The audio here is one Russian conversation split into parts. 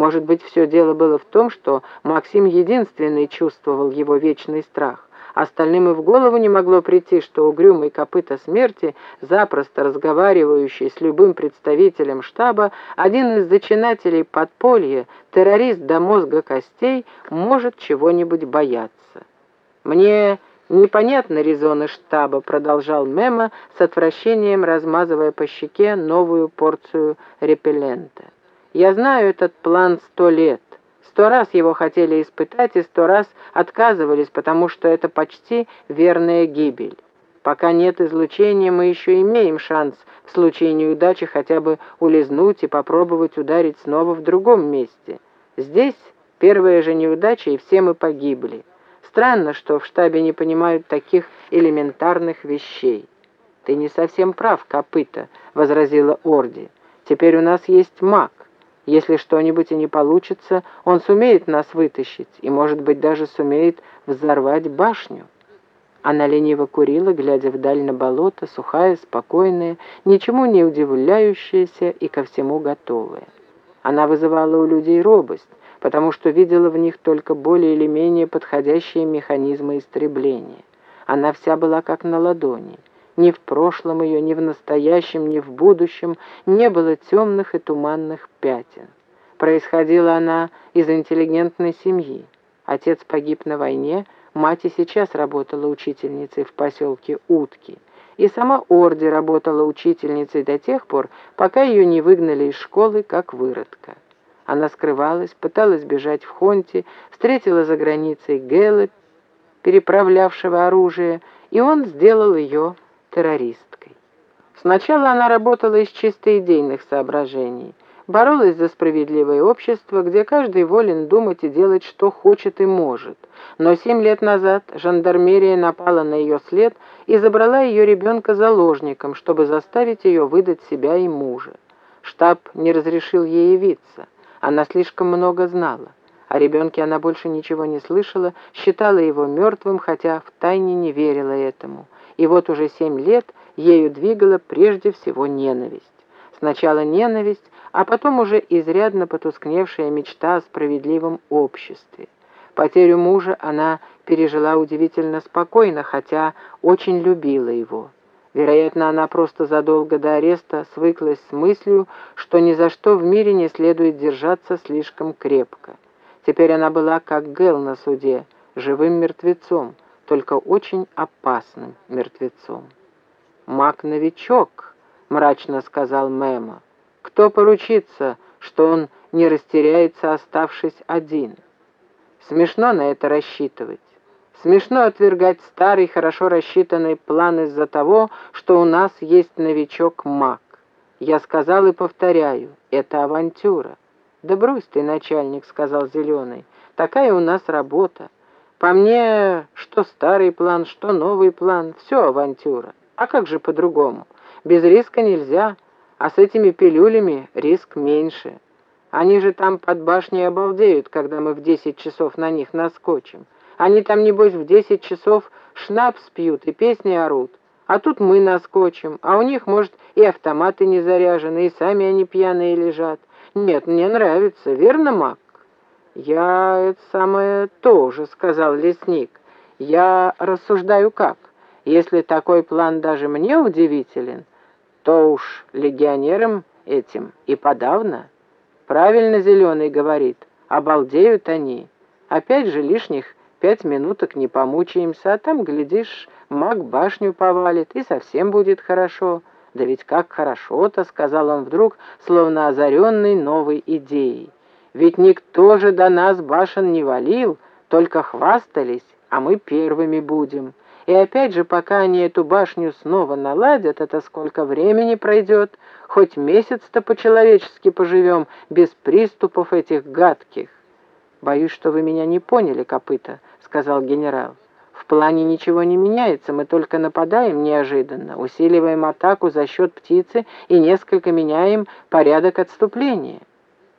Может быть, все дело было в том, что Максим единственный чувствовал его вечный страх. Остальным и в голову не могло прийти, что угрюмый копыта смерти, запросто разговаривающий с любым представителем штаба, один из зачинателей подполья, террорист до мозга костей, может чего-нибудь бояться. «Мне непонятны резоны штаба», — продолжал Мема с отвращением, размазывая по щеке новую порцию репеллента. «Я знаю этот план сто лет. Сто раз его хотели испытать и сто раз отказывались, потому что это почти верная гибель. Пока нет излучения, мы еще имеем шанс в случае неудачи хотя бы улизнуть и попробовать ударить снова в другом месте. Здесь первая же неудача, и все мы погибли. Странно, что в штабе не понимают таких элементарных вещей. «Ты не совсем прав, копыта», — возразила Орди. «Теперь у нас есть маг. Если что-нибудь и не получится, он сумеет нас вытащить и, может быть, даже сумеет взорвать башню». Она лениво курила, глядя вдаль на болото, сухая, спокойная, ничему не удивляющаяся и ко всему готовая. Она вызывала у людей робость, потому что видела в них только более или менее подходящие механизмы истребления. Она вся была как на ладони. Ни в прошлом ее, ни в настоящем, ни в будущем не было темных и туманных пятен. Происходила она из интеллигентной семьи. Отец погиб на войне, мать и сейчас работала учительницей в поселке Утки. И сама Орди работала учительницей до тех пор, пока ее не выгнали из школы как выродка. Она скрывалась, пыталась бежать в Хонте, встретила за границей Гэла, переправлявшего оружие, и он сделал ее террористкой. Сначала она работала из чисто идейных соображений, боролась за справедливое общество, где каждый волен думать и делать, что хочет и может. Но семь лет назад жандармерия напала на ее след и забрала ее ребенка заложником, чтобы заставить ее выдать себя и мужа. Штаб не разрешил ей явиться. Она слишком много знала. О ребенке она больше ничего не слышала, считала его мертвым, хотя втайне не верила этому и вот уже семь лет ею двигала прежде всего ненависть. Сначала ненависть, а потом уже изрядно потускневшая мечта о справедливом обществе. Потерю мужа она пережила удивительно спокойно, хотя очень любила его. Вероятно, она просто задолго до ареста свыклась с мыслью, что ни за что в мире не следует держаться слишком крепко. Теперь она была как Гэл на суде, живым мертвецом, только очень опасным мертвецом. «Маг-новичок», — мрачно сказал Мэма. «Кто поручится, что он не растеряется, оставшись один?» Смешно на это рассчитывать. Смешно отвергать старый, хорошо рассчитанный план из-за того, что у нас есть новичок-маг. Я сказал и повторяю, это авантюра. «Да брось ты, начальник», — сказал Зеленый, — «такая у нас работа. По мне, что старый план, что новый план, все авантюра. А как же по-другому? Без риска нельзя, а с этими пилюлями риск меньше. Они же там под башней обалдеют, когда мы в десять часов на них наскочим. Они там, небось, в десять часов шнапс пьют и песни орут. А тут мы наскочим, а у них, может, и автоматы не заряжены, и сами они пьяные лежат. Нет, мне нравится, верно, Мак? «Я это самое тоже», — сказал лесник. «Я рассуждаю как. Если такой план даже мне удивителен, то уж легионерам этим и подавно. Правильно Зеленый говорит, обалдеют они. Опять же лишних пять минуток не помучаемся, а там, глядишь, маг башню повалит, и совсем будет хорошо. Да ведь как хорошо-то, сказал он вдруг, словно озаренный новой идеей. Ведь никто же до нас башен не валил, только хвастались, а мы первыми будем. И опять же, пока они эту башню снова наладят, это сколько времени пройдет, хоть месяц-то по-человечески поживем, без приступов этих гадких. «Боюсь, что вы меня не поняли, копыта», — сказал генерал. «В плане ничего не меняется, мы только нападаем неожиданно, усиливаем атаку за счет птицы и несколько меняем порядок отступления».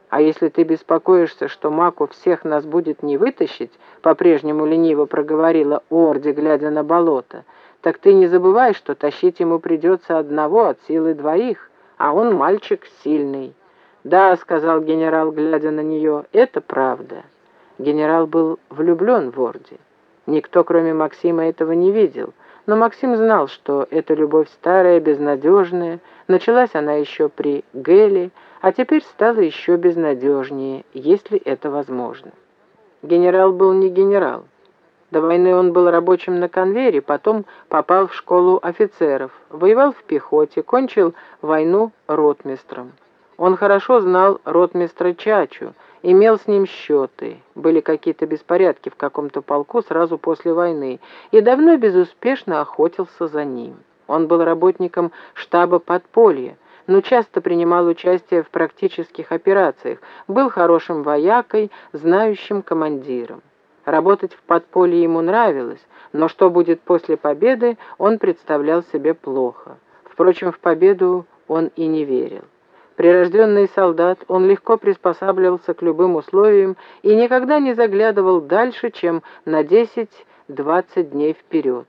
А если ты беспокоишься, что Маку всех нас будет не вытащить, по-прежнему лениво проговорила Орди, глядя на болото, так ты не забывай, что тащить ему придется одного от силы двоих, а он мальчик сильный. «Да», — сказал генерал, глядя на нее, — «это правда». Генерал был влюблен в Орди. Никто, кроме Максима, этого не видел, но Максим знал, что эта любовь старая, безнадежная, началась она еще при Геле, а теперь стала еще безнадежнее, если это возможно. Генерал был не генерал. До войны он был рабочим на конвейере, потом попал в школу офицеров, воевал в пехоте, кончил войну ротмистром. Он хорошо знал ротмистра Чачу, имел с ним счеты, были какие-то беспорядки в каком-то полку сразу после войны, и давно безуспешно охотился за ним. Он был работником штаба подполья, но часто принимал участие в практических операциях, был хорошим воякой, знающим командиром. Работать в подполье ему нравилось, но что будет после победы, он представлял себе плохо. Впрочем, в победу он и не верил. Прирожденный солдат, он легко приспосабливался к любым условиям и никогда не заглядывал дальше, чем на 10-20 дней вперед.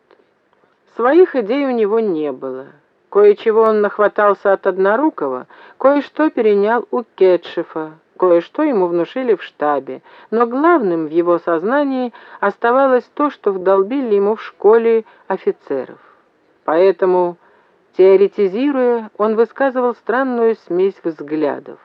Своих идей у него не было. Кое-чего он нахватался от Однорукого, кое-что перенял у Кетшефа, кое-что ему внушили в штабе, но главным в его сознании оставалось то, что вдолбили ему в школе офицеров. Поэтому Теоретизируя, он высказывал странную смесь взглядов.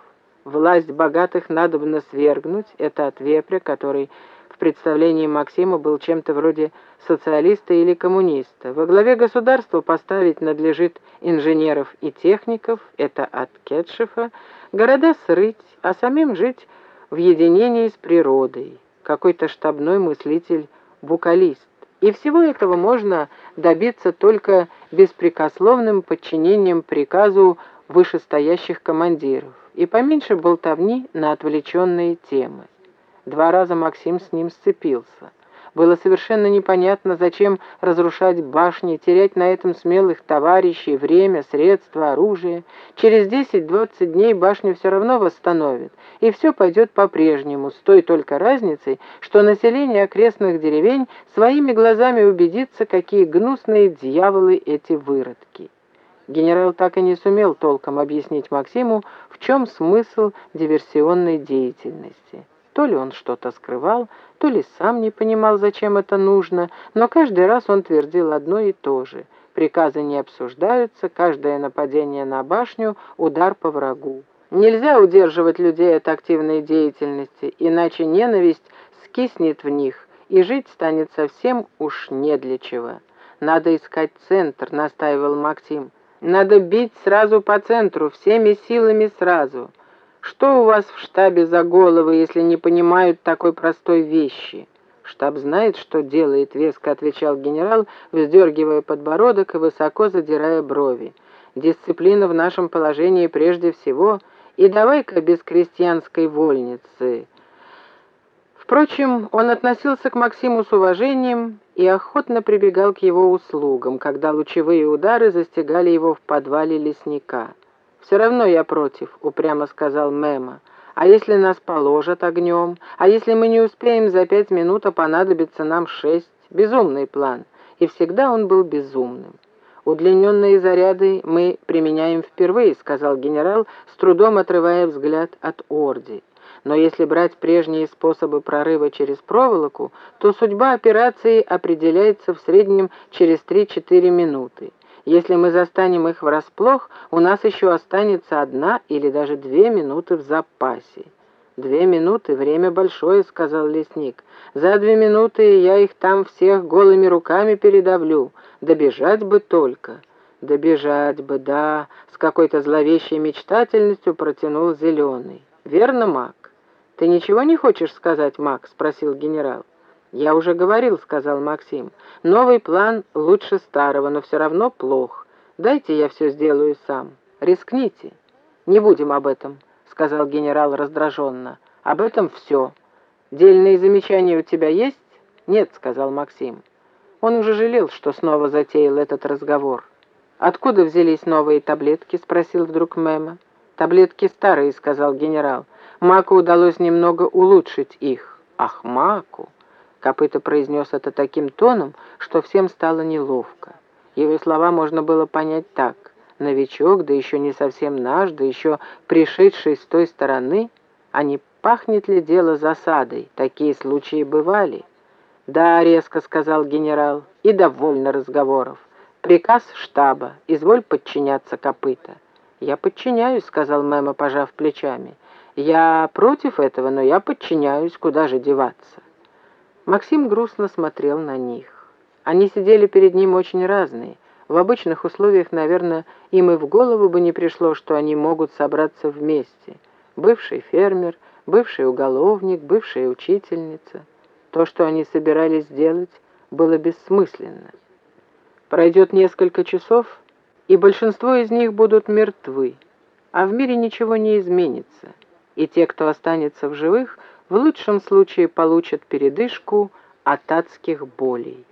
Власть богатых надо бы свергнуть, это от вепря, который в представлении Максима был чем-то вроде социалиста или коммуниста. Во главе государства поставить надлежит инженеров и техников, это от Кетшефа, города срыть, а самим жить в единении с природой. Какой-то штабной мыслитель-букалист. И всего этого можно добиться только беспрекословным подчинением приказу вышестоящих командиров и поменьше болтовни на отвлеченные темы. Два раза Максим с ним сцепился. Было совершенно непонятно, зачем разрушать башни, терять на этом смелых товарищей, время, средства, оружие. Через 10-20 дней башню все равно восстановят, и все пойдет по-прежнему, с той только разницей, что население окрестных деревень своими глазами убедится, какие гнусные дьяволы эти выродки. Генерал так и не сумел толком объяснить Максиму, в чем смысл диверсионной деятельности. То ли он что-то скрывал, то ли сам не понимал, зачем это нужно, но каждый раз он твердил одно и то же. Приказы не обсуждаются, каждое нападение на башню — удар по врагу. Нельзя удерживать людей от активной деятельности, иначе ненависть скиснет в них, и жить станет совсем уж не для чего. «Надо искать центр», — настаивал Максим. «Надо бить сразу по центру, всеми силами сразу». Что у вас в штабе за головы, если не понимают такой простой вещи?» «Штаб знает, что делает», — веско отвечал генерал, вздергивая подбородок и высоко задирая брови. «Дисциплина в нашем положении прежде всего, и давай-ка без крестьянской вольницы». Впрочем, он относился к Максиму с уважением и охотно прибегал к его услугам, когда лучевые удары застигали его в подвале лесника. «Все равно я против», — упрямо сказал Мэма. «А если нас положат огнем? А если мы не успеем за пять минут, а понадобится нам шесть? Безумный план». И всегда он был безумным. «Удлиненные заряды мы применяем впервые», — сказал генерал, с трудом отрывая взгляд от Орди. Но если брать прежние способы прорыва через проволоку, то судьба операции определяется в среднем через 3-4 минуты. Если мы застанем их врасплох, у нас еще останется одна или даже две минуты в запасе. «Две минуты — время большое», — сказал лесник. «За две минуты я их там всех голыми руками передавлю. Добежать бы только». «Добежать бы, да», — с какой-то зловещей мечтательностью протянул Зеленый. «Верно, Мак?» «Ты ничего не хочешь сказать, Мак?» — спросил генерал. «Я уже говорил», — сказал Максим. «Новый план лучше старого, но все равно плох. Дайте я все сделаю сам. Рискните». «Не будем об этом», — сказал генерал раздраженно. «Об этом все. Дельные замечания у тебя есть?» «Нет», — сказал Максим. Он уже жалел, что снова затеял этот разговор. «Откуда взялись новые таблетки?» — спросил вдруг Мэма. «Таблетки старые», — сказал генерал. «Маку удалось немного улучшить их». «Ах, Маку!» Копыто произнес это таким тоном, что всем стало неловко. Его слова можно было понять так. новичок, да еще не совсем наш, да еще пришедший с той стороны, а не пахнет ли дело засадой? Такие случаи бывали. «Да», — резко сказал генерал, — «и довольно разговоров. Приказ штаба, изволь подчиняться копыта». «Я подчиняюсь», — сказал Мэма, пожав плечами. «Я против этого, но я подчиняюсь, куда же деваться?» Максим грустно смотрел на них. Они сидели перед ним очень разные. В обычных условиях, наверное, им и в голову бы не пришло, что они могут собраться вместе. Бывший фермер, бывший уголовник, бывшая учительница — то, что они собирались сделать, было бессмысленно. Пройдет несколько часов, и большинство из них будут мертвы, а в мире ничего не изменится, и те, кто останется в живых, в лучшем случае получат передышку от адских болей.